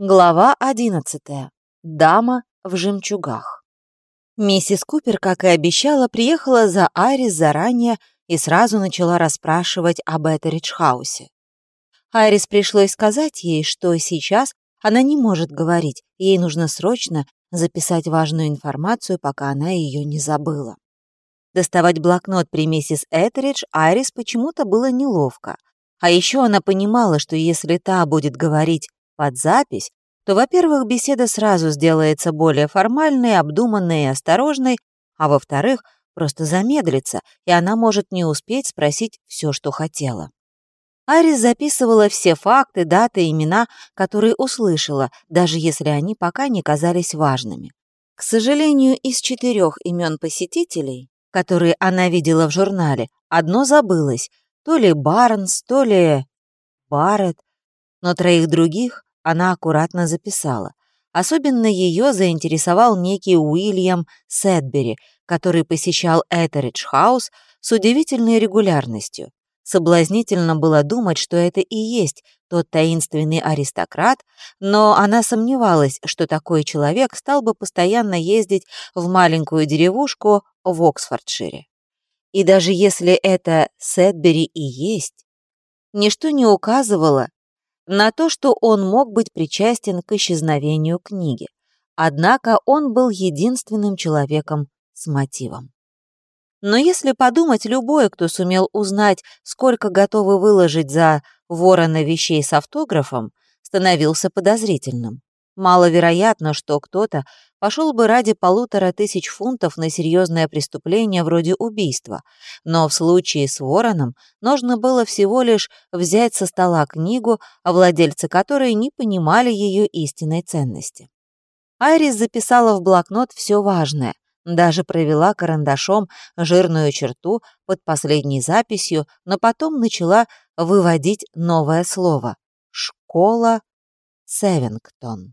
Глава одиннадцатая. Дама в жемчугах. Миссис Купер, как и обещала, приехала за Айрис заранее и сразу начала расспрашивать об Этеридж-хаусе. Айрис пришлось сказать ей, что сейчас она не может говорить, ей нужно срочно записать важную информацию, пока она ее не забыла. Доставать блокнот при миссис Этеридж Айрис почему-то было неловко. А еще она понимала, что если та будет говорить под запись, то, во-первых, беседа сразу сделается более формальной, обдуманной и осторожной, а во-вторых, просто замедлится, и она может не успеть спросить все, что хотела. Арис записывала все факты, даты, имена, которые услышала, даже если они пока не казались важными. К сожалению, из четырех имен посетителей, которые она видела в журнале, одно забылось, то ли Барнс, то ли Барретт, но троих других она аккуратно записала. Особенно ее заинтересовал некий Уильям Сэдбери, который посещал Этеридж Хаус с удивительной регулярностью. Соблазнительно было думать, что это и есть тот таинственный аристократ, но она сомневалась, что такой человек стал бы постоянно ездить в маленькую деревушку в Оксфордшире. И даже если это Сэдбери и есть, ничто не указывало на то, что он мог быть причастен к исчезновению книги. Однако он был единственным человеком с мотивом. Но если подумать, любой, кто сумел узнать, сколько готовы выложить за ворона вещей с автографом, становился подозрительным. Маловероятно, что кто-то пошел бы ради полутора тысяч фунтов на серьезное преступление вроде убийства, но в случае с вороном нужно было всего лишь взять со стола книгу, а владельцы которой не понимали ее истинной ценности. Айрис записала в блокнот все важное, даже провела карандашом жирную черту под последней записью, но потом начала выводить новое слово — «школа Севингтон».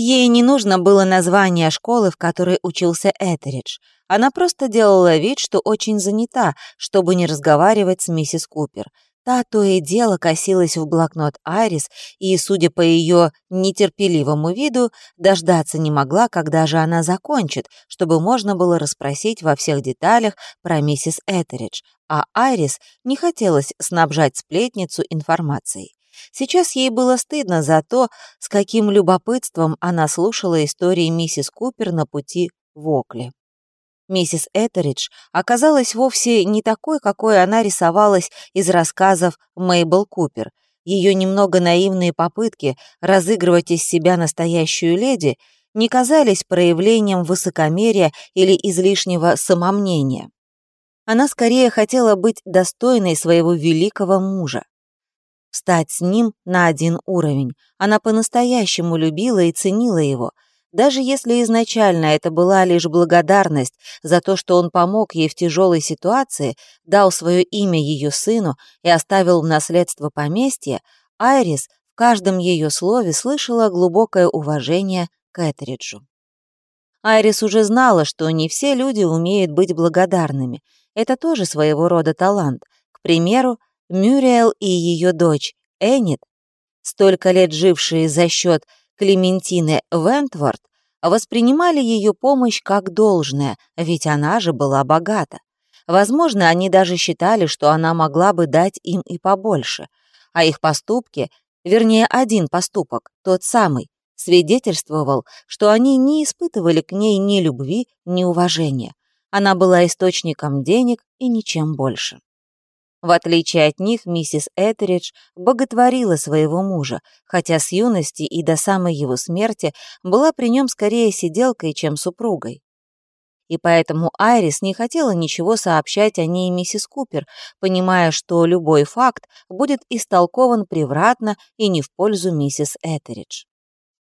Ей не нужно было название школы, в которой учился Этеридж. Она просто делала вид, что очень занята, чтобы не разговаривать с миссис Купер. Та то и дело косилась в блокнот Айрис и, судя по ее нетерпеливому виду, дождаться не могла, когда же она закончит, чтобы можно было расспросить во всех деталях про миссис Этеридж, а Айрис не хотелось снабжать сплетницу информацией. Сейчас ей было стыдно за то, с каким любопытством она слушала истории миссис Купер на пути в Окли. Миссис Этеридж оказалась вовсе не такой, какой она рисовалась из рассказов Мейбл Купер. Ее немного наивные попытки разыгрывать из себя настоящую леди не казались проявлением высокомерия или излишнего самомнения. Она скорее хотела быть достойной своего великого мужа встать с ним на один уровень. Она по-настоящему любила и ценила его, даже если изначально это была лишь благодарность за то, что он помог ей в тяжелой ситуации, дал свое имя ее сыну и оставил в наследство поместье, Айрис в каждом ее слове слышала глубокое уважение к Этериджу. Айрис уже знала, что не все люди умеют быть благодарными. Это тоже своего рода талант. К примеру, Мюриэл и ее дочь Эннет, столько лет жившие за счет Клементины Вентворд, воспринимали ее помощь как должное, ведь она же была богата. Возможно, они даже считали, что она могла бы дать им и побольше, а их поступки, вернее, один поступок, тот самый, свидетельствовал, что они не испытывали к ней ни любви, ни уважения. Она была источником денег и ничем больше. В отличие от них, миссис Этеридж боготворила своего мужа, хотя с юности и до самой его смерти была при нем скорее сиделкой, чем супругой. И поэтому Айрис не хотела ничего сообщать о ней миссис Купер, понимая, что любой факт будет истолкован превратно и не в пользу миссис Этеридж.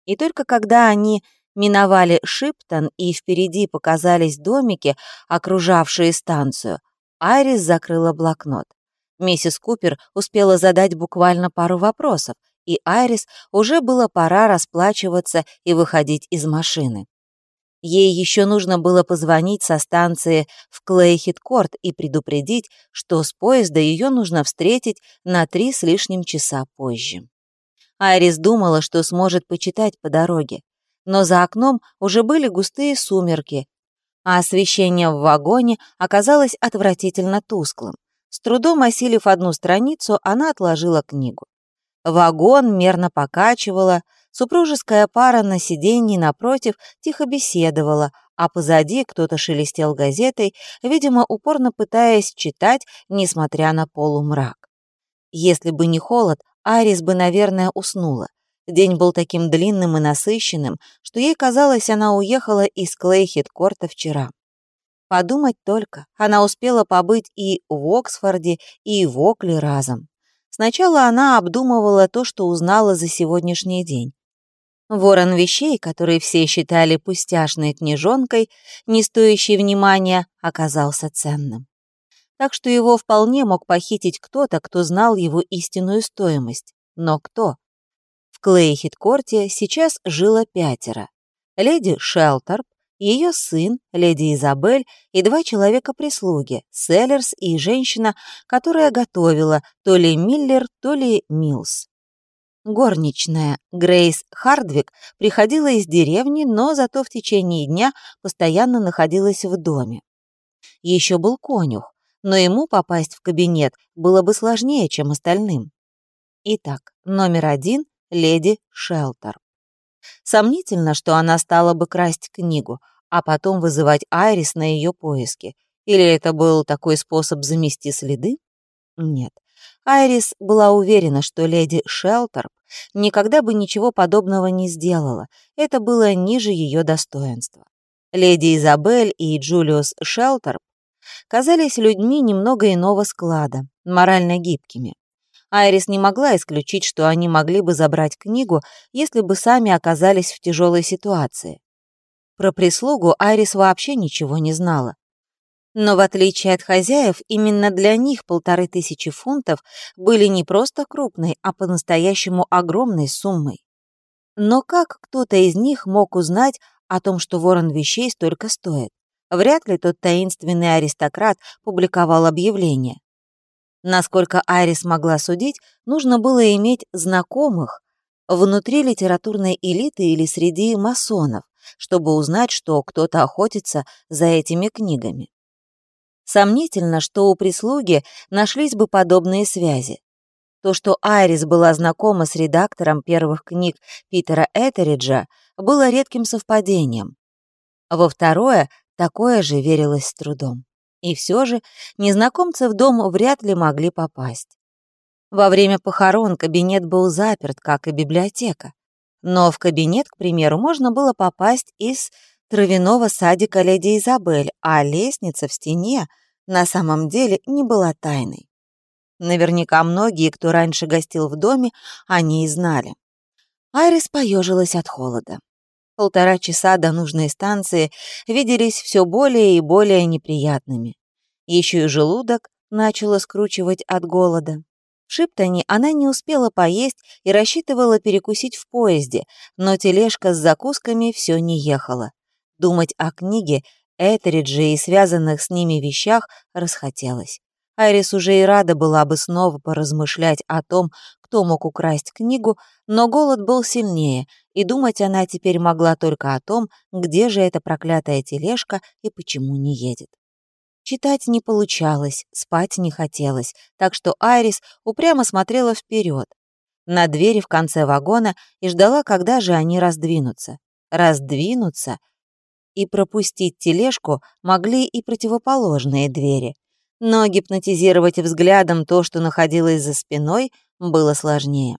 И только когда они миновали Шиптон и впереди показались домики, окружавшие станцию, Айрис закрыла блокнот. Миссис Купер успела задать буквально пару вопросов, и Айрис уже было пора расплачиваться и выходить из машины. Ей еще нужно было позвонить со станции в Клейхит-Корт и предупредить, что с поезда ее нужно встретить на три с лишним часа позже. Айрис думала, что сможет почитать по дороге, но за окном уже были густые сумерки, а освещение в вагоне оказалось отвратительно тусклым. С трудом осилив одну страницу, она отложила книгу. Вагон мерно покачивала, супружеская пара на сиденье напротив тихо беседовала, а позади кто-то шелестел газетой, видимо, упорно пытаясь читать, несмотря на полумрак. Если бы не холод, Арис бы, наверное, уснула. День был таким длинным и насыщенным, что ей казалось, она уехала из Клейхит-Корта вчера. Подумать только, она успела побыть и в Оксфорде, и в Окле разом. Сначала она обдумывала то, что узнала за сегодняшний день. Ворон вещей, который все считали пустяшной книжонкой, не стоящей внимания, оказался ценным. Так что его вполне мог похитить кто-то, кто знал его истинную стоимость. Но кто? В Клейхит-корте сейчас жило пятеро. Леди Шелтерп, ее сын, леди Изабель и два человека-прислуги, Селлерс и женщина, которая готовила то ли Миллер, то ли Милс. Горничная Грейс Хардвик приходила из деревни, но зато в течение дня постоянно находилась в доме. Еще был конюх, но ему попасть в кабинет было бы сложнее, чем остальным. Итак, номер один — леди Шелтер. Сомнительно, что она стала бы красть книгу, а потом вызывать Айрис на ее поиски. Или это был такой способ замести следы? Нет. Айрис была уверена, что леди Шелтерп никогда бы ничего подобного не сделала. Это было ниже ее достоинства. Леди Изабель и Джулиус Шелтерп казались людьми немного иного склада, морально гибкими. Айрис не могла исключить, что они могли бы забрать книгу, если бы сами оказались в тяжелой ситуации. Про прислугу Айрис вообще ничего не знала. Но в отличие от хозяев, именно для них полторы тысячи фунтов были не просто крупной, а по-настоящему огромной суммой. Но как кто-то из них мог узнать о том, что ворон вещей столько стоит? Вряд ли тот таинственный аристократ публиковал объявление. Насколько Айрис могла судить, нужно было иметь знакомых внутри литературной элиты или среди масонов, чтобы узнать, что кто-то охотится за этими книгами. Сомнительно, что у прислуги нашлись бы подобные связи. То, что Айрис была знакома с редактором первых книг Питера Этериджа, было редким совпадением. Во второе, такое же верилось с трудом. И все же незнакомцы в дом вряд ли могли попасть. Во время похорон кабинет был заперт, как и библиотека. Но в кабинет, к примеру, можно было попасть из травяного садика леди Изабель, а лестница в стене на самом деле не была тайной. Наверняка многие, кто раньше гостил в доме, они и знали. Айрис поежилась от холода. Полтора часа до нужной станции виделись все более и более неприятными. Еще и желудок начало скручивать от голода. В Шиптоне она не успела поесть и рассчитывала перекусить в поезде, но тележка с закусками все не ехала. Думать о книге, Этеридже и связанных с ними вещах расхотелось. Айрис уже и рада была бы снова поразмышлять о том, кто мог украсть книгу, но голод был сильнее, и думать она теперь могла только о том, где же эта проклятая тележка и почему не едет. Читать не получалось, спать не хотелось, так что Айрис упрямо смотрела вперед, на двери в конце вагона и ждала, когда же они раздвинутся. Раздвинуться и пропустить тележку могли и противоположные двери. Но гипнотизировать взглядом то, что находилось за спиной, было сложнее.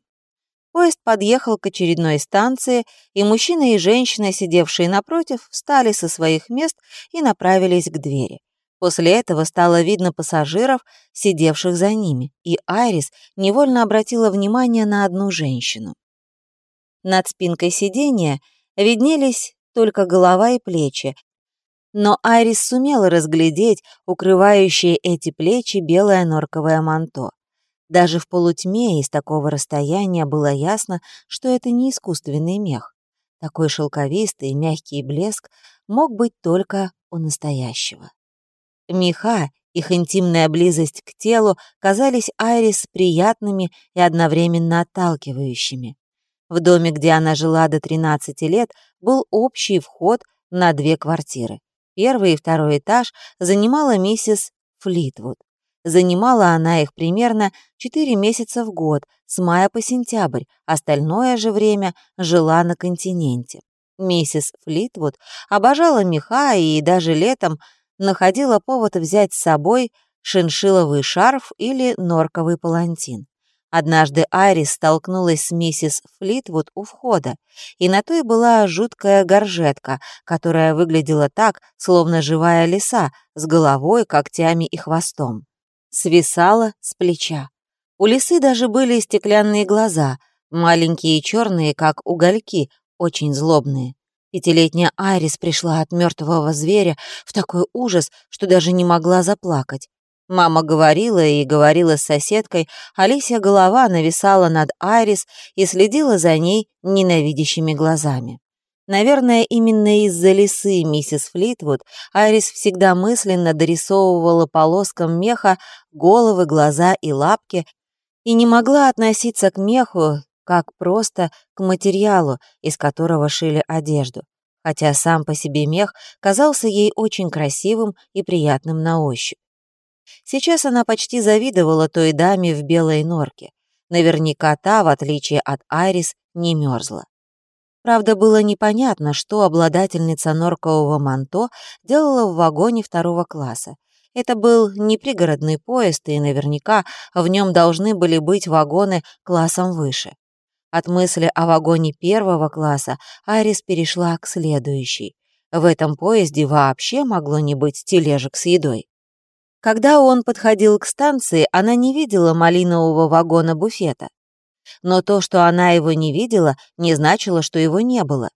Поезд подъехал к очередной станции, и мужчина и женщина, сидевшие напротив, встали со своих мест и направились к двери. После этого стало видно пассажиров, сидевших за ними, и Айрис невольно обратила внимание на одну женщину. Над спинкой сиденья виднелись только голова и плечи, но Айрис сумела разглядеть укрывающее эти плечи белое норковое манто. Даже в полутьме из такого расстояния было ясно, что это не искусственный мех. Такой шелковистый мягкий блеск мог быть только у настоящего. Меха, их интимная близость к телу казались Айрис приятными и одновременно отталкивающими. В доме, где она жила до 13 лет, был общий вход на две квартиры. Первый и второй этаж занимала миссис Флитвуд. Занимала она их примерно 4 месяца в год, с мая по сентябрь, остальное же время жила на континенте. Миссис Флитвуд обожала меха и даже летом находила повод взять с собой шиншиловый шарф или норковый палантин. Однажды Айрис столкнулась с миссис Флитвуд у входа, и на той была жуткая горжетка, которая выглядела так, словно живая лиса, с головой, когтями и хвостом. Свисала с плеча. У лисы даже были стеклянные глаза, маленькие и черные, как угольки, очень злобные. Пятилетняя Айрис пришла от мертвого зверя в такой ужас, что даже не могла заплакать. Мама говорила и говорила с соседкой, Алисия голова нависала над Айрис и следила за ней ненавидящими глазами. Наверное, именно из-за лисы миссис Флитвуд Айрис всегда мысленно дорисовывала полоскам меха головы, глаза и лапки и не могла относиться к меху как просто к материалу, из которого шили одежду, хотя сам по себе мех казался ей очень красивым и приятным на ощупь. Сейчас она почти завидовала той даме в белой норке. Наверняка та, в отличие от Айрис, не мерзла. Правда, было непонятно, что обладательница норкового манто делала в вагоне второго класса. Это был не пригородный поезд, и наверняка в нем должны были быть вагоны классом выше. От мысли о вагоне первого класса Айрис перешла к следующей. В этом поезде вообще могло не быть тележек с едой. Когда он подходил к станции, она не видела малинового вагона-буфета. Но то, что она его не видела, не значило, что его не было.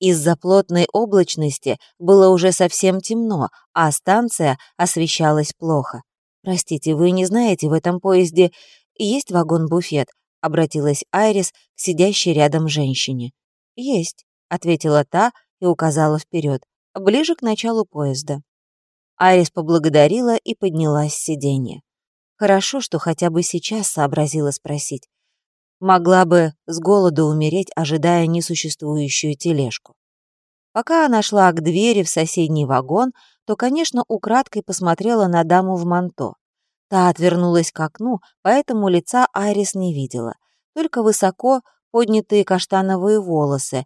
Из-за плотной облачности было уже совсем темно, а станция освещалась плохо. «Простите, вы не знаете, в этом поезде есть вагон-буфет?» — обратилась Айрис к сидящей рядом женщине. «Есть», — ответила та и указала вперед, ближе к началу поезда. Айрис поблагодарила и поднялась с сиденья. Хорошо, что хотя бы сейчас сообразила спросить. Могла бы с голоду умереть, ожидая несуществующую тележку. Пока она шла к двери в соседний вагон, то, конечно, украдкой посмотрела на даму в манто. Та отвернулась к окну, поэтому лица Айрис не видела, только высоко поднятые каштановые волосы,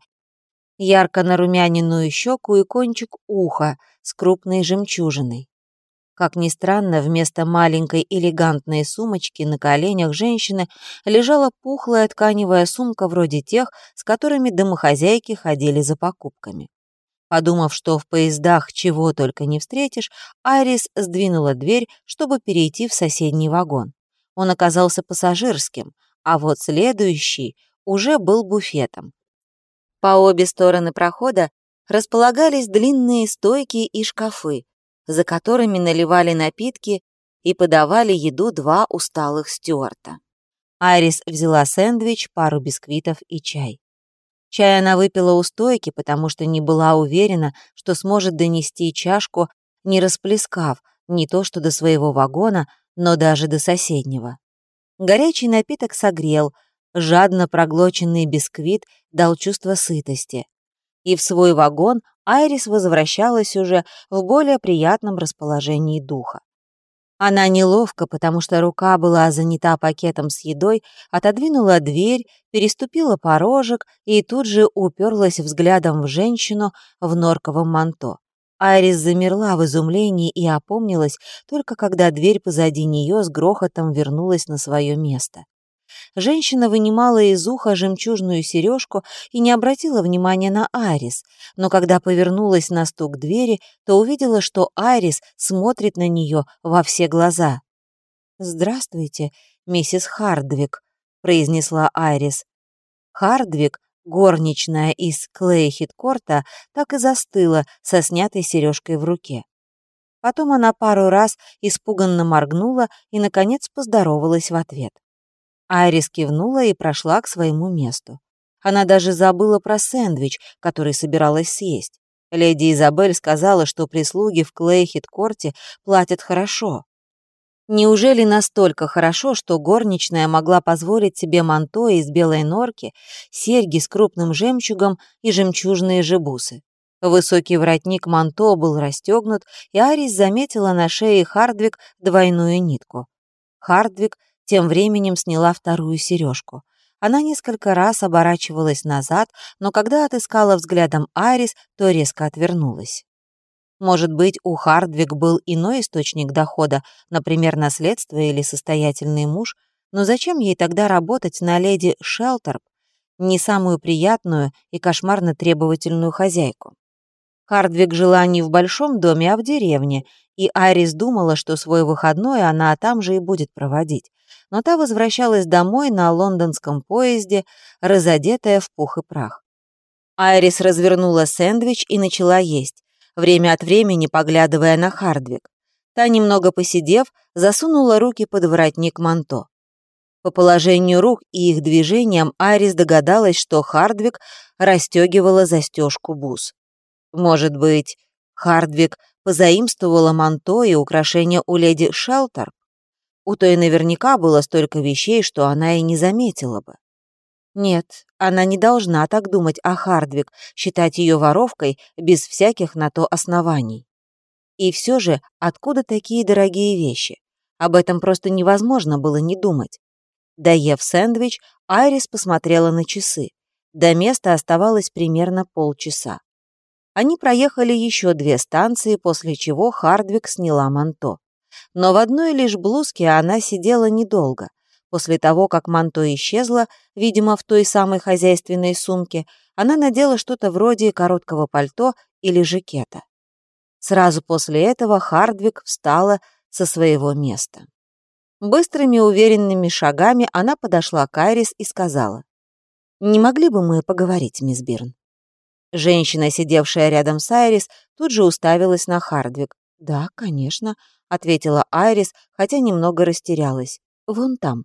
ярко нарумяненную щеку и кончик уха с крупной жемчужиной. Как ни странно, вместо маленькой элегантной сумочки на коленях женщины лежала пухлая тканевая сумка вроде тех, с которыми домохозяйки ходили за покупками. Подумав, что в поездах чего только не встретишь, Айрис сдвинула дверь, чтобы перейти в соседний вагон. Он оказался пассажирским, а вот следующий уже был буфетом. По обе стороны прохода располагались длинные стойки и шкафы, за которыми наливали напитки и подавали еду два усталых стюарта. Айрис взяла сэндвич, пару бисквитов и чай. Чай она выпила у стойки, потому что не была уверена, что сможет донести чашку, не расплескав не то что до своего вагона, но даже до соседнего. Горячий напиток согрел, жадно проглоченный бисквит дал чувство сытости. И в свой вагон Айрис возвращалась уже в более приятном расположении духа. Она неловко, потому что рука была занята пакетом с едой, отодвинула дверь, переступила порожек и тут же уперлась взглядом в женщину в норковом манто. Айрис замерла в изумлении и опомнилась только когда дверь позади нее с грохотом вернулась на свое место. Женщина вынимала из уха жемчужную сережку и не обратила внимания на Айрис, но когда повернулась на стук двери, то увидела, что Айрис смотрит на нее во все глаза. «Здравствуйте, миссис Хардвик», — произнесла Айрис. Хардвик, горничная из Клейхиткорта, так и застыла со снятой сережкой в руке. Потом она пару раз испуганно моргнула и, наконец, поздоровалась в ответ. Айрис кивнула и прошла к своему месту. Она даже забыла про сэндвич, который собиралась съесть. Леди Изабель сказала, что прислуги в Клейхит-корте платят хорошо. Неужели настолько хорошо, что горничная могла позволить себе манто из белой норки, серьги с крупным жемчугом и жемчужные жебусы? Высокий воротник манто был расстегнут, и Арис заметила на шее Хардвик двойную нитку. Хардвик тем временем сняла вторую сережку. Она несколько раз оборачивалась назад, но когда отыскала взглядом Арис, то резко отвернулась. Может быть, у Хардвик был иной источник дохода, например, наследство или состоятельный муж, но зачем ей тогда работать на леди Шелтерп, не самую приятную и кошмарно требовательную хозяйку? Хардвик жила не в большом доме, а в деревне, и Айрис думала, что свой выходной она там же и будет проводить. Но та возвращалась домой на лондонском поезде, разодетая в пух и прах. Айрис развернула сэндвич и начала есть время от времени поглядывая на Хардвик. Та, немного посидев, засунула руки под воротник манто. По положению рук и их движениям Арис догадалась, что Хардвик расстегивала застежку бус. Может быть, Хардвик позаимствовала манто и украшения у леди Шелтер? У той наверняка было столько вещей, что она и не заметила бы. Нет, она не должна так думать о Хардвик, считать ее воровкой без всяких на то оснований. И все же, откуда такие дорогие вещи? Об этом просто невозможно было не думать. Доев сэндвич, Айрис посмотрела на часы. До места оставалось примерно полчаса. Они проехали еще две станции, после чего Хардвик сняла манто. Но в одной лишь блузке она сидела недолго. После того, как манто исчезло, видимо, в той самой хозяйственной сумке, она надела что-то вроде короткого пальто или жакета. Сразу после этого Хардвик встала со своего места. Быстрыми уверенными шагами она подошла к Айрис и сказала, «Не могли бы мы поговорить, мисс Бирн?» Женщина, сидевшая рядом с Айрис, тут же уставилась на Хардвик. «Да, конечно», — ответила Айрис, хотя немного растерялась. «Вон там».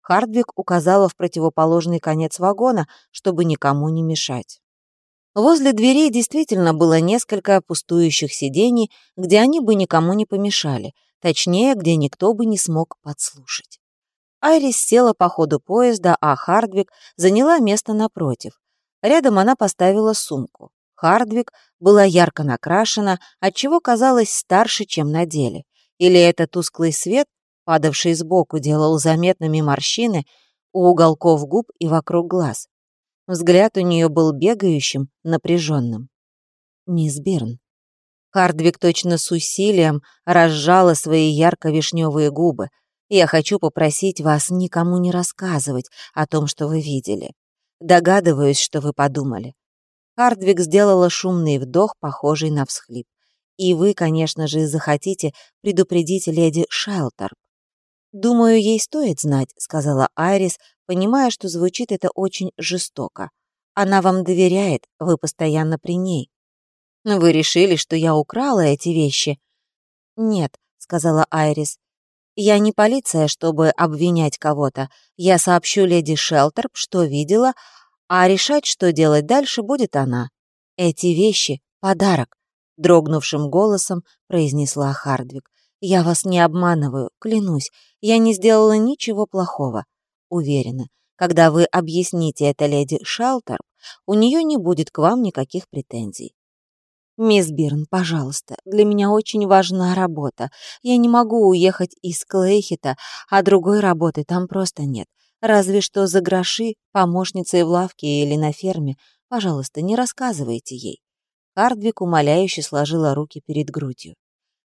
Хардвик указала в противоположный конец вагона, чтобы никому не мешать. Возле дверей действительно было несколько пустующих сидений, где они бы никому не помешали, точнее, где никто бы не смог подслушать. Айрис села по ходу поезда, а Хардвик заняла место напротив. Рядом она поставила сумку. Хардвик была ярко накрашена, отчего казалась старше, чем на деле. Или это тусклый свет падавший сбоку, делал заметными морщины у уголков губ и вокруг глаз. Взгляд у нее был бегающим, напряженным. «Мисс Бирн». Хардвик точно с усилием разжала свои ярко-вишневые губы. «Я хочу попросить вас никому не рассказывать о том, что вы видели. Догадываюсь, что вы подумали». Хардвик сделала шумный вдох, похожий на всхлип. «И вы, конечно же, захотите предупредить леди Шелтерп. «Думаю, ей стоит знать», — сказала Айрис, понимая, что звучит это очень жестоко. «Она вам доверяет, вы постоянно при ней». «Вы решили, что я украла эти вещи?» «Нет», — сказала Айрис. «Я не полиция, чтобы обвинять кого-то. Я сообщу леди Шелтерп, что видела, а решать, что делать дальше, будет она. Эти вещи — подарок», — дрогнувшим голосом произнесла Хардвик. «Я вас не обманываю, клянусь, я не сделала ничего плохого. Уверена, когда вы объясните это леди Шелтерп, у нее не будет к вам никаких претензий. «Мисс Бирн, пожалуйста, для меня очень важна работа. Я не могу уехать из Клейхита, а другой работы там просто нет. Разве что за гроши, помощницей в лавке или на ферме. Пожалуйста, не рассказывайте ей». Хардвик умоляюще сложила руки перед грудью.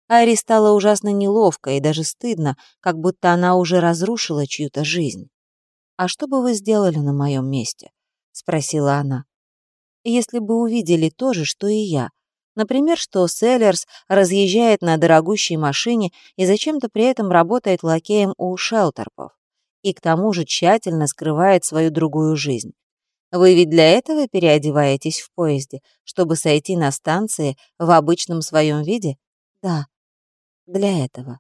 Ари стало ужасно неловко и даже стыдно, как будто она уже разрушила чью-то жизнь. «А что бы вы сделали на моем месте?» — спросила она. «Если бы увидели то же, что и я. Например, что Селлерс разъезжает на дорогущей машине и зачем-то при этом работает лакеем у Шелтерпов. И к тому же тщательно скрывает свою другую жизнь. Вы ведь для этого переодеваетесь в поезде, чтобы сойти на станции в обычном своем виде? Да, для этого.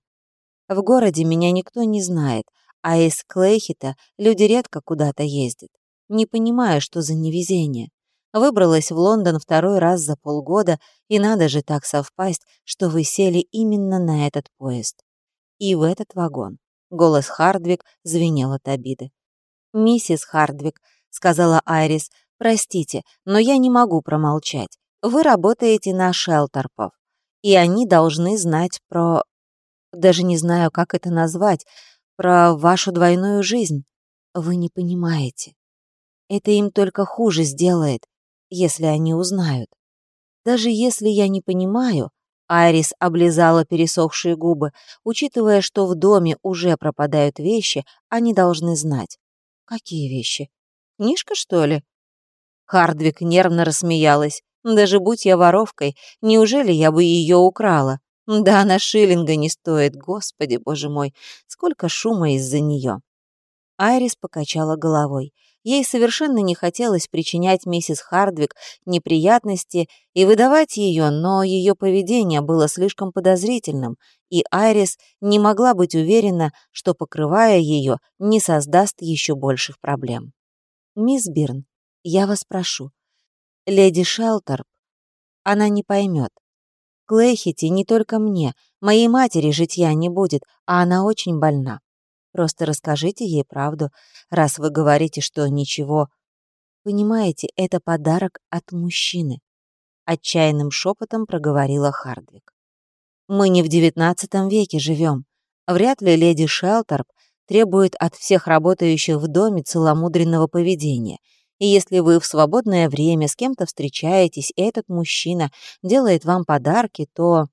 В городе меня никто не знает, а из Клейхита люди редко куда-то ездят. Не понимаю, что за невезение. Выбралась в Лондон второй раз за полгода, и надо же так совпасть, что вы сели именно на этот поезд. И в этот вагон. Голос Хардвик звенел от обиды. «Миссис Хардвик», — сказала Айрис, — «простите, но я не могу промолчать. Вы работаете на Шелтерпов, и они должны знать про... Даже не знаю, как это назвать, про вашу двойную жизнь. Вы не понимаете. Это им только хуже сделает, если они узнают. Даже если я не понимаю, Айрис облизала пересохшие губы, учитывая, что в доме уже пропадают вещи, они должны знать. Какие вещи? Книжка, что ли? Хардвик нервно рассмеялась. Даже будь я воровкой, неужели я бы ее украла? Да она шиллинга не стоит, господи, боже мой, сколько шума из-за нее. Айрис покачала головой. Ей совершенно не хотелось причинять миссис Хардвик неприятности и выдавать ее, но ее поведение было слишком подозрительным, и Айрис не могла быть уверена, что, покрывая ее, не создаст еще больших проблем. «Мисс Бирн, я вас прошу. Леди Шелтерп, она не поймет. Клейхити не только мне, моей матери житья не будет, а она очень больна. Просто расскажите ей правду, раз вы говорите, что ничего. Понимаете, это подарок от мужчины. Отчаянным шепотом проговорила Хардвик. Мы не в девятнадцатом веке живем. Вряд ли леди Шелтерп требует от всех работающих в доме целомудренного поведения. И если вы в свободное время с кем-то встречаетесь, и этот мужчина делает вам подарки, то...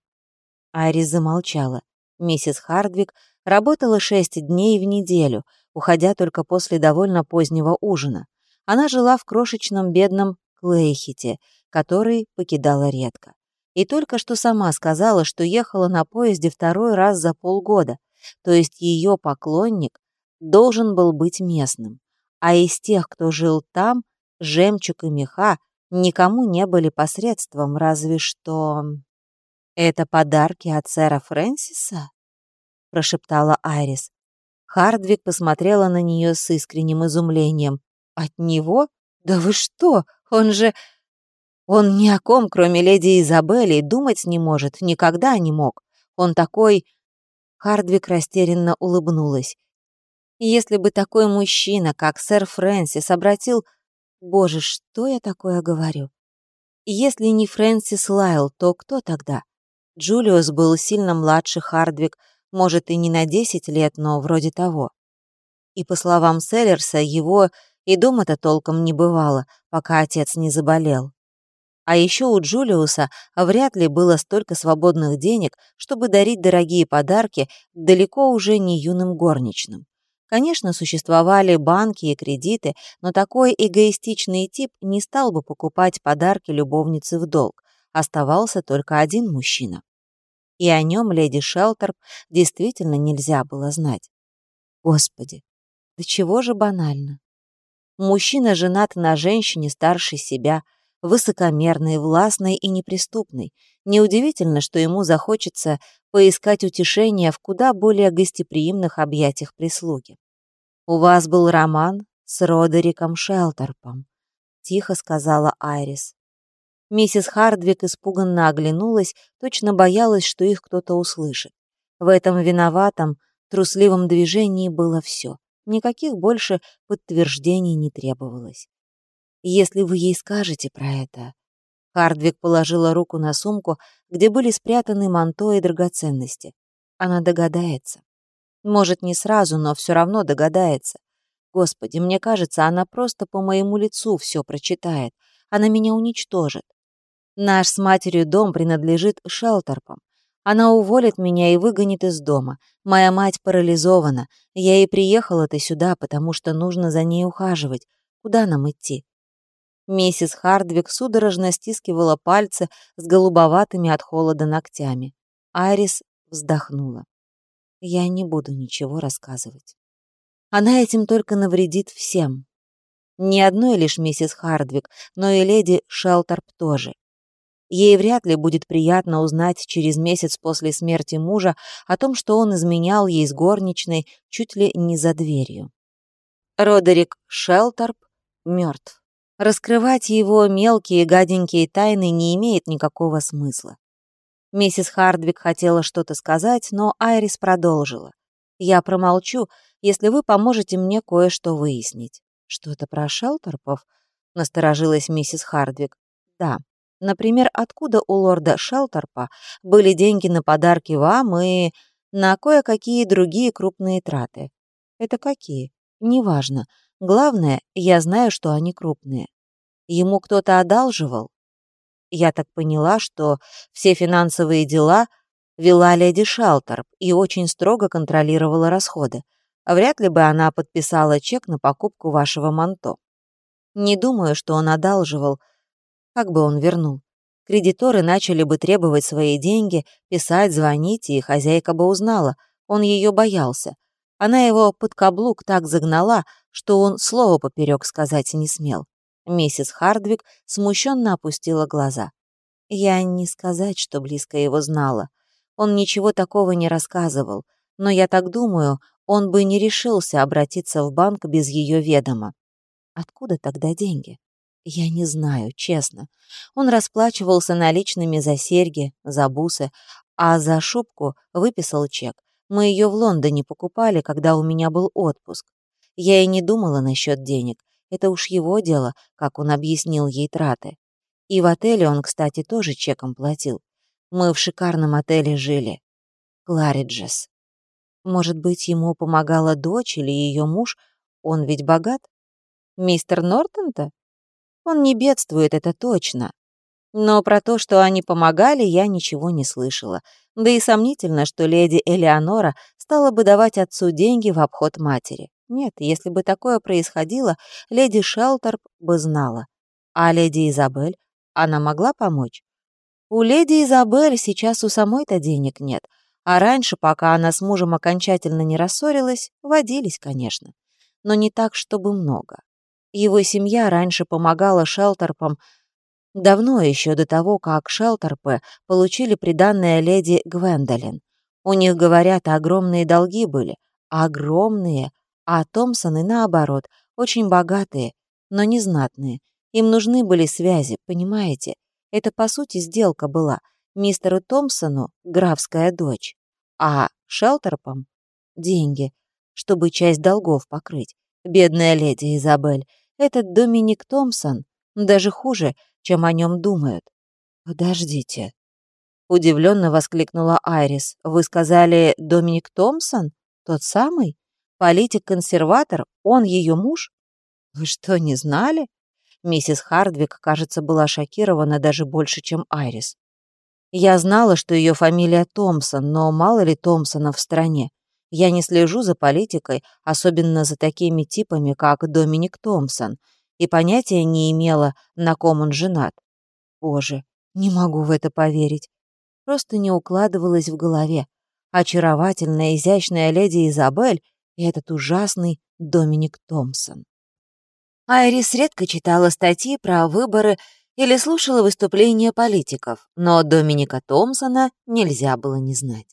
Айрис замолчала. Миссис Хардвик Работала шесть дней в неделю, уходя только после довольно позднего ужина. Она жила в крошечном бедном Клейхите, который покидала редко. И только что сама сказала, что ехала на поезде второй раз за полгода, то есть ее поклонник должен был быть местным. А из тех, кто жил там, жемчуг и меха никому не были посредством, разве что... Это подарки от сэра Фрэнсиса? Прошептала Айрис. Хардвик посмотрела на нее с искренним изумлением. «От него? Да вы что? Он же...» «Он ни о ком, кроме леди Изабелли, думать не может, никогда не мог. Он такой...» Хардвик растерянно улыбнулась. «Если бы такой мужчина, как сэр Фрэнсис, обратил... Боже, что я такое говорю? Если не Фрэнсис Лайл, то кто тогда? Джулиус был сильно младше Хардвик, может, и не на 10 лет, но вроде того. И по словам Селлерса, его и дома-то толком не бывало, пока отец не заболел. А еще у Джулиуса вряд ли было столько свободных денег, чтобы дарить дорогие подарки далеко уже не юным горничным. Конечно, существовали банки и кредиты, но такой эгоистичный тип не стал бы покупать подарки любовнице в долг. Оставался только один мужчина и о нем леди Шелтерп действительно нельзя было знать. Господи, да чего же банально. Мужчина женат на женщине старше себя, высокомерной, властной и неприступной. Неудивительно, что ему захочется поискать утешения в куда более гостеприимных объятиях прислуги. «У вас был роман с Родериком Шелтерпом», — тихо сказала Айрис. Миссис Хардвик испуганно оглянулась, точно боялась, что их кто-то услышит. В этом виноватом, трусливом движении было все. Никаких больше подтверждений не требовалось. «Если вы ей скажете про это...» Хардвик положила руку на сумку, где были спрятаны манто и драгоценности. Она догадается. Может, не сразу, но все равно догадается. Господи, мне кажется, она просто по моему лицу все прочитает. Она меня уничтожит. Наш с матерью дом принадлежит Шелтерпам. Она уволит меня и выгонит из дома. Моя мать парализована. Я и приехала-то сюда, потому что нужно за ней ухаживать. Куда нам идти?» Миссис Хардвик судорожно стискивала пальцы с голубоватыми от холода ногтями. Айрис вздохнула. «Я не буду ничего рассказывать. Она этим только навредит всем. Не одной лишь миссис Хардвик, но и леди Шелтерп тоже. Ей вряд ли будет приятно узнать через месяц после смерти мужа о том, что он изменял ей с горничной чуть ли не за дверью. Родерик Шелтерп мертв. Раскрывать его мелкие гаденькие тайны не имеет никакого смысла. Миссис Хардвик хотела что-то сказать, но Айрис продолжила. «Я промолчу, если вы поможете мне кое-что выяснить». «Что-то про Шелтерпов?» — насторожилась миссис Хардвик. «Да. Например, откуда у лорда Шелтерпа были деньги на подарки вам и на кое-какие другие крупные траты?» «Это какие?» «Неважно. Главное, я знаю, что они крупные. Ему кто-то одалживал?» Я так поняла, что все финансовые дела вела леди Шалтерп и очень строго контролировала расходы. Вряд ли бы она подписала чек на покупку вашего манто. Не думаю, что он одалживал. Как бы он вернул? Кредиторы начали бы требовать свои деньги, писать, звонить, и хозяйка бы узнала. Он ее боялся. Она его под каблук так загнала, что он слова поперек сказать не смел. Миссис Хардвик смущенно опустила глаза. Я не сказать, что близко его знала. Он ничего такого не рассказывал, но я так думаю, он бы не решился обратиться в банк без ее ведома. Откуда тогда деньги? Я не знаю, честно. Он расплачивался наличными за серьги, за бусы, а за шубку выписал чек. Мы ее в Лондоне покупали, когда у меня был отпуск. Я и не думала насчет денег. Это уж его дело, как он объяснил ей траты. И в отеле он, кстати, тоже чеком платил. Мы в шикарном отеле жили. Клариджес. Может быть, ему помогала дочь или ее муж? Он ведь богат? Мистер Нортон-то? Он не бедствует, это точно. Но про то, что они помогали, я ничего не слышала. Да и сомнительно, что леди Элеонора стала бы давать отцу деньги в обход матери. Нет, если бы такое происходило, леди Шелтерп бы знала. А леди Изабель, она могла помочь? У леди Изабель сейчас у самой-то денег нет, а раньше, пока она с мужем окончательно не рассорилась, водились, конечно. Но не так, чтобы много. Его семья раньше помогала Шелтерпам давно еще до того, как Шелтерпы получили приданное леди Гвендолин. У них, говорят, огромные долги были. Огромные, а Томпсоны, наоборот, очень богатые, но не знатные. Им нужны были связи, понимаете? Это, по сути, сделка была. Мистеру Томпсону — графская дочь, а Шелтерпам — деньги, чтобы часть долгов покрыть. Бедная леди Изабель, этот Доминик Томпсон даже хуже, чем о нем думают. «Подождите», — удивленно воскликнула Айрис. «Вы сказали Доминик Томпсон? Тот самый?» Политик-консерватор, он ее муж? Вы что, не знали? Миссис Хардвик, кажется, была шокирована даже больше, чем Айрис. Я знала, что ее фамилия Томпсон, но мало ли Томпсонов в стране. Я не слежу за политикой, особенно за такими типами, как Доминик Томпсон, и понятия не имела, на ком он женат. Боже, не могу в это поверить. Просто не укладывалось в голове. Очаровательная, изящная леди Изабель и этот ужасный Доминик Томпсон. Айрис редко читала статьи про выборы или слушала выступления политиков, но Доминика Томпсона нельзя было не знать.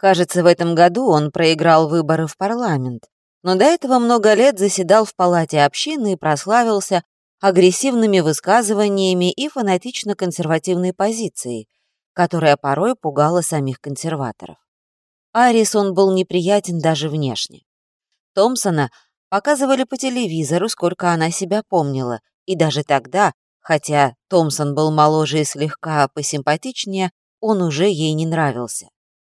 Кажется, в этом году он проиграл выборы в парламент, но до этого много лет заседал в палате общины и прославился агрессивными высказываниями и фанатично-консервативной позицией, которая порой пугала самих консерваторов. Арисон был неприятен даже внешне. Томпсона показывали по телевизору, сколько она себя помнила, и даже тогда, хотя Томпсон был моложе и слегка посимпатичнее, он уже ей не нравился.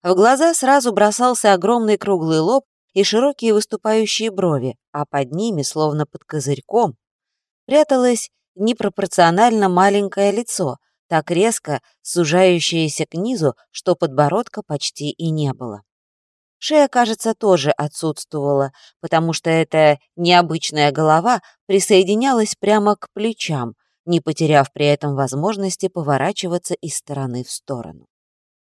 В глаза сразу бросался огромный круглый лоб и широкие выступающие брови, а под ними, словно под козырьком, пряталось непропорционально маленькое лицо, так резко сужающееся к низу, что подбородка почти и не было. Шея, кажется, тоже отсутствовала, потому что эта необычная голова присоединялась прямо к плечам, не потеряв при этом возможности поворачиваться из стороны в сторону.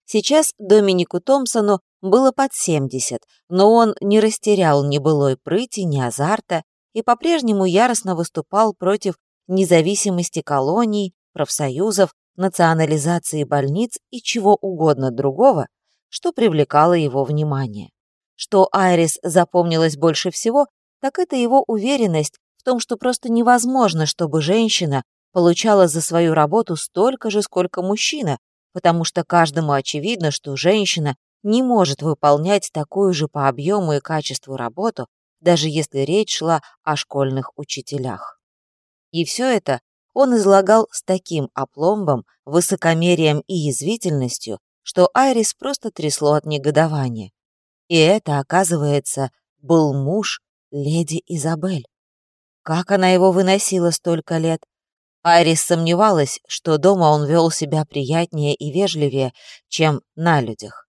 Сейчас Доминику Томпсону было под 70, но он не растерял ни былой прыти, ни азарта и по-прежнему яростно выступал против независимости колоний, профсоюзов, национализации больниц и чего угодно другого, что привлекало его внимание. Что Айрис запомнилась больше всего, так это его уверенность в том, что просто невозможно, чтобы женщина получала за свою работу столько же, сколько мужчина, потому что каждому очевидно, что женщина не может выполнять такую же по объему и качеству работу, даже если речь шла о школьных учителях. И все это он излагал с таким опломбом, высокомерием и язвительностью, что Айрис просто трясло от негодования. И это, оказывается, был муж леди Изабель. Как она его выносила столько лет? Айрис сомневалась, что дома он вел себя приятнее и вежливее, чем на людях.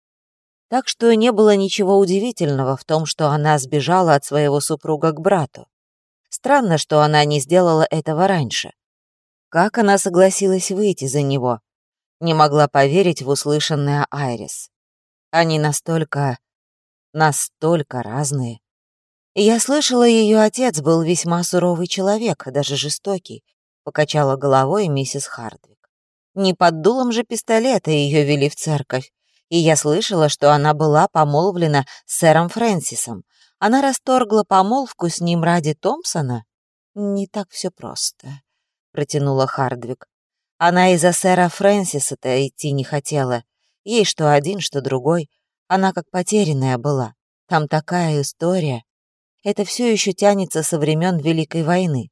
Так что не было ничего удивительного в том, что она сбежала от своего супруга к брату. Странно, что она не сделала этого раньше. Как она согласилась выйти за него? Не могла поверить в услышанное Айрис. Они настолько... настолько разные. Я слышала, ее отец был весьма суровый человек, даже жестокий, покачала головой миссис Хардвик. Не под дулом же пистолета ее вели в церковь, и я слышала, что она была помолвлена с сэром Фрэнсисом. Она расторгла помолвку с ним ради Томпсона? Не так все просто, протянула Хардвик. Она из-за сэра Фрэнсиса-то идти не хотела. Ей что один, что другой. Она как потерянная была. Там такая история. Это все еще тянется со времен Великой войны.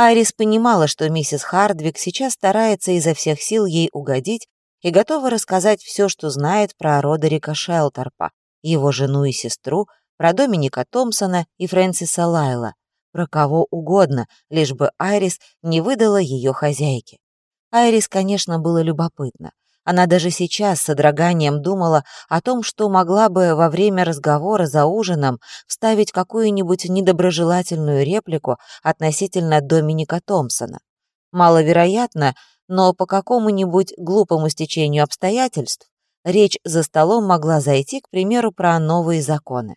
Айрис понимала, что миссис Хардвик сейчас старается изо всех сил ей угодить и готова рассказать все, что знает про Родерика Шелтерпа, его жену и сестру, про Доминика Томпсона и Фрэнсиса Лайла, про кого угодно, лишь бы Айрис не выдала ее хозяйке. Айрис, конечно, было любопытно. Она даже сейчас с содроганием думала о том, что могла бы во время разговора за ужином вставить какую-нибудь недоброжелательную реплику относительно Доминика Томпсона. Маловероятно, но по какому-нибудь глупому стечению обстоятельств речь за столом могла зайти, к примеру, про новые законы.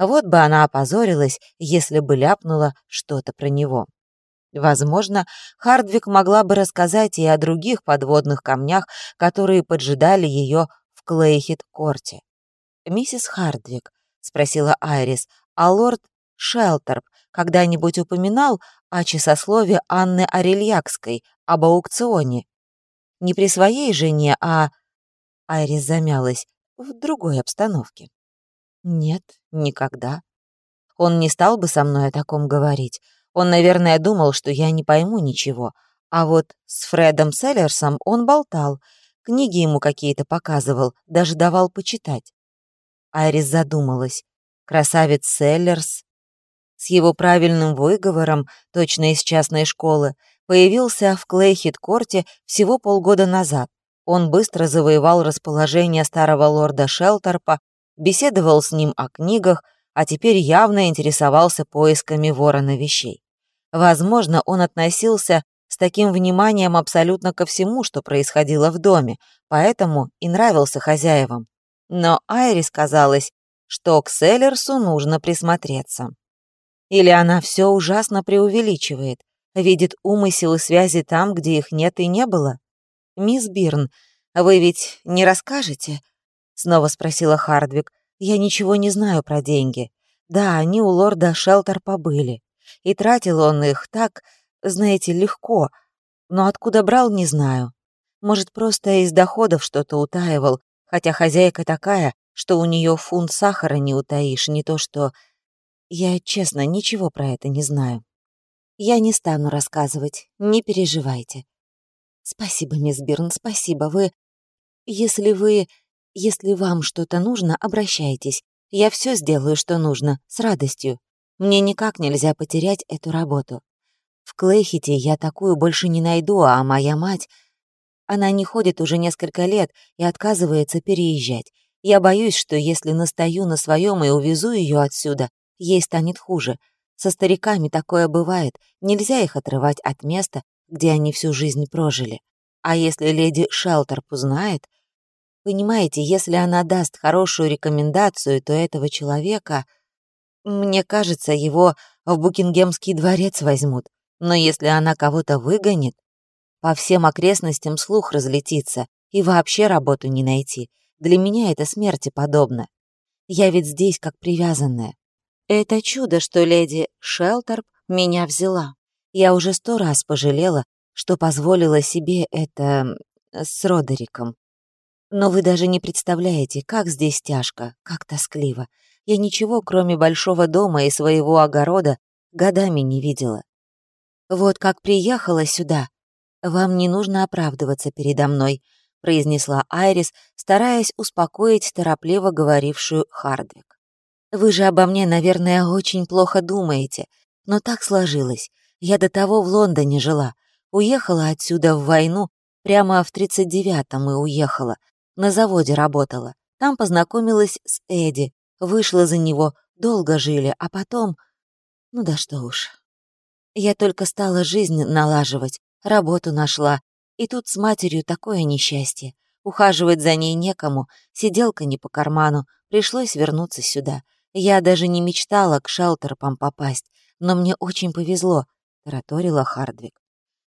Вот бы она опозорилась, если бы ляпнула что-то про него. Возможно, Хардвик могла бы рассказать и о других подводных камнях, которые поджидали ее в Клейхит-корте. «Миссис Хардвик», — спросила Айрис, — «а лорд Шелтерп когда-нибудь упоминал о часослове Анны Арельякской, об аукционе? Не при своей жене, а...» Айрис замялась. «В другой обстановке». «Нет, никогда. Он не стал бы со мной о таком говорить. Он, наверное, думал, что я не пойму ничего. А вот с Фредом Селлерсом он болтал. Книги ему какие-то показывал, даже давал почитать. Айрис задумалась. Красавец Селлерс с его правильным выговором, точно из частной школы, появился в Клейхит-корте всего полгода назад. Он быстро завоевал расположение старого лорда Шелтерпа, беседовал с ним о книгах, а теперь явно интересовался поисками ворона вещей. Возможно, он относился с таким вниманием абсолютно ко всему, что происходило в доме, поэтому и нравился хозяевам. Но Айрис казалось, что к Селлерсу нужно присмотреться. Или она все ужасно преувеличивает, видит умысел и связи там, где их нет и не было? «Мисс Бирн, вы ведь не расскажете?» — снова спросила Хардвик. «Я ничего не знаю про деньги. Да, они у лорда Шелтер побыли. И тратил он их так, знаете, легко. Но откуда брал, не знаю. Может, просто из доходов что-то утаивал, хотя хозяйка такая, что у нее фунт сахара не утаишь, не то что... Я, честно, ничего про это не знаю. Я не стану рассказывать, не переживайте. Спасибо, мисс Бирн, спасибо. Вы... Если вы... Если вам что-то нужно, обращайтесь. Я все сделаю, что нужно, с радостью. Мне никак нельзя потерять эту работу. В Клейхите я такую больше не найду, а моя мать... Она не ходит уже несколько лет и отказывается переезжать. Я боюсь, что если настаю на своем и увезу ее отсюда, ей станет хуже. Со стариками такое бывает, нельзя их отрывать от места, где они всю жизнь прожили. А если леди Шелтерп узнает... Понимаете, если она даст хорошую рекомендацию, то этого человека... Мне кажется, его в Букингемский дворец возьмут. Но если она кого-то выгонит, по всем окрестностям слух разлетится, и вообще работу не найти. Для меня это смерти подобно. Я ведь здесь как привязанная. Это чудо, что леди Шелтерп меня взяла. Я уже сто раз пожалела, что позволила себе это... с Родериком. Но вы даже не представляете, как здесь тяжко, как тоскливо. Я ничего, кроме большого дома и своего огорода, годами не видела. Вот как приехала сюда. Вам не нужно оправдываться передо мной, произнесла Айрис, стараясь успокоить торопливо говорившую Хардвик. Вы же обо мне, наверное, очень плохо думаете, но так сложилось. Я до того в Лондоне жила, уехала отсюда в войну, прямо в 39-м и уехала, на заводе работала. Там познакомилась с Эдди, вышла за него, долго жили, а потом... Ну да что уж. Я только стала жизнь налаживать, работу нашла, и тут с матерью такое несчастье. Ухаживать за ней некому, сиделка не по карману, пришлось вернуться сюда. Я даже не мечтала к шелтерпам попасть, но мне очень повезло, — тараторила Хардвик.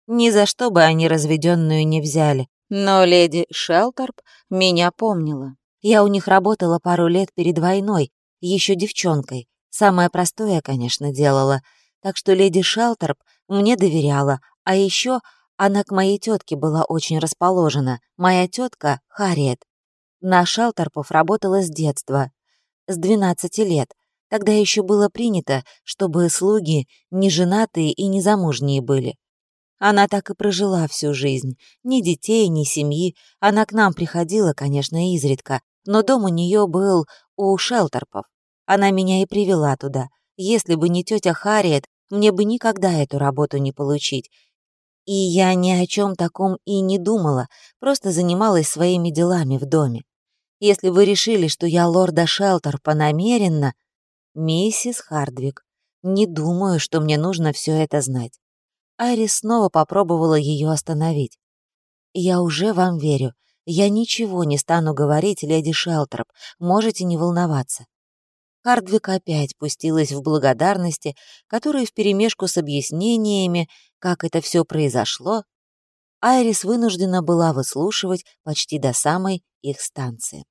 Ни за что бы они разведенную не взяли, но леди Шелтерп меня помнила. Я у них работала пару лет перед войной, еще девчонкой. Самое простое, конечно, делала. Так что леди Шелтерп мне доверяла, а еще она к моей тетке была очень расположена. Моя тетка Харриет. На Шелтерпов работала с детства, с 12 лет. Тогда еще было принято, чтобы слуги не женатые и не замужние были. Она так и прожила всю жизнь. Ни детей, ни семьи. Она к нам приходила, конечно, изредка, но дом у нее был у Шелтерпов. Она меня и привела туда. Если бы не тетя Харриет, мне бы никогда эту работу не получить. И я ни о чем таком и не думала, просто занималась своими делами в доме. Если вы решили, что я лорда Шелтерпа намеренно... Миссис Хардвик, не думаю, что мне нужно все это знать. Айрис снова попробовала ее остановить. «Я уже вам верю. Я ничего не стану говорить, леди Шелтроп. Можете не волноваться». Хардвик опять пустилась в благодарности, которые вперемешку с объяснениями, как это все произошло, Айрис вынуждена была выслушивать почти до самой их станции.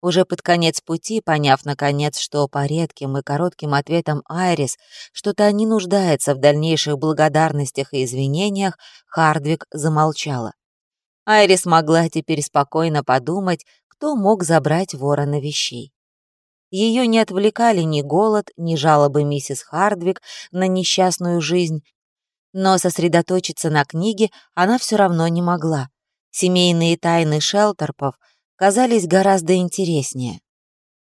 Уже под конец пути, поняв, наконец, что по редким и коротким ответам Айрис что-то не нуждается в дальнейших благодарностях и извинениях, Хардвик замолчала. Айрис могла теперь спокойно подумать, кто мог забрать ворона вещей. Ее не отвлекали ни голод, ни жалобы миссис Хардвик на несчастную жизнь, но сосредоточиться на книге она все равно не могла. Семейные тайны Шелтерпов — казались гораздо интереснее.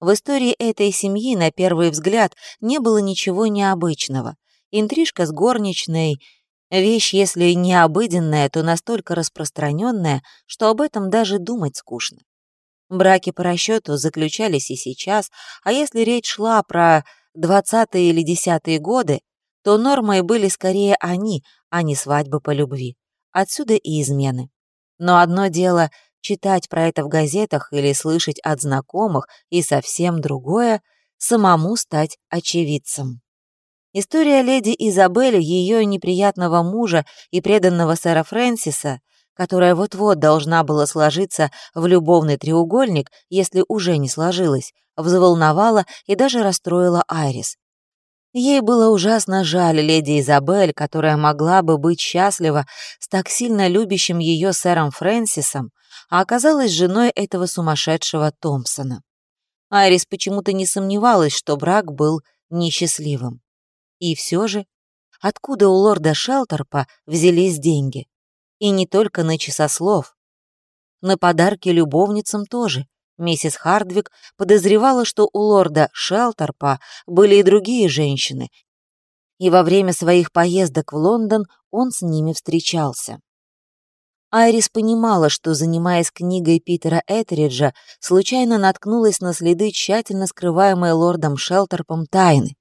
В истории этой семьи, на первый взгляд, не было ничего необычного. Интрижка с горничной — вещь, если не обыденная, то настолько распространенная, что об этом даже думать скучно. Браки по расчету заключались и сейчас, а если речь шла про двадцатые или десятые годы, то нормой были скорее они, а не свадьбы по любви. Отсюда и измены. Но одно дело читать про это в газетах или слышать от знакомых, и совсем другое — самому стать очевидцем. История леди Изабелли, ее неприятного мужа и преданного сэра Фрэнсиса, которая вот-вот должна была сложиться в любовный треугольник, если уже не сложилась, взволновала и даже расстроила Айрис. Ей было ужасно жаль леди Изабель, которая могла бы быть счастлива с так сильно любящим ее сэром Фрэнсисом, а оказалась женой этого сумасшедшего Томпсона. Айрис почему-то не сомневалась, что брак был несчастливым. И все же, откуда у лорда Шелтерпа взялись деньги? И не только на часослов. На подарки любовницам тоже. Миссис Хардвик подозревала, что у лорда Шелтерпа были и другие женщины, и во время своих поездок в Лондон он с ними встречался. Айрис понимала, что, занимаясь книгой Питера Этериджа, случайно наткнулась на следы тщательно скрываемой лордом Шелтерпом тайны.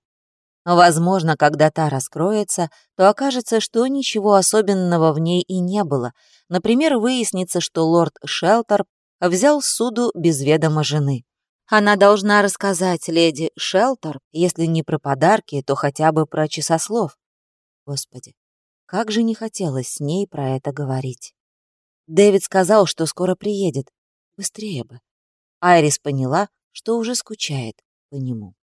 Возможно, когда та раскроется, то окажется, что ничего особенного в ней и не было. Например, выяснится, что лорд Шелтерп взял суду без ведома жены. Она должна рассказать леди Шелтерп, если не про подарки, то хотя бы про часослов. Господи, как же не хотелось с ней про это говорить. Дэвид сказал, что скоро приедет. Быстрее бы. Айрис поняла, что уже скучает по нему.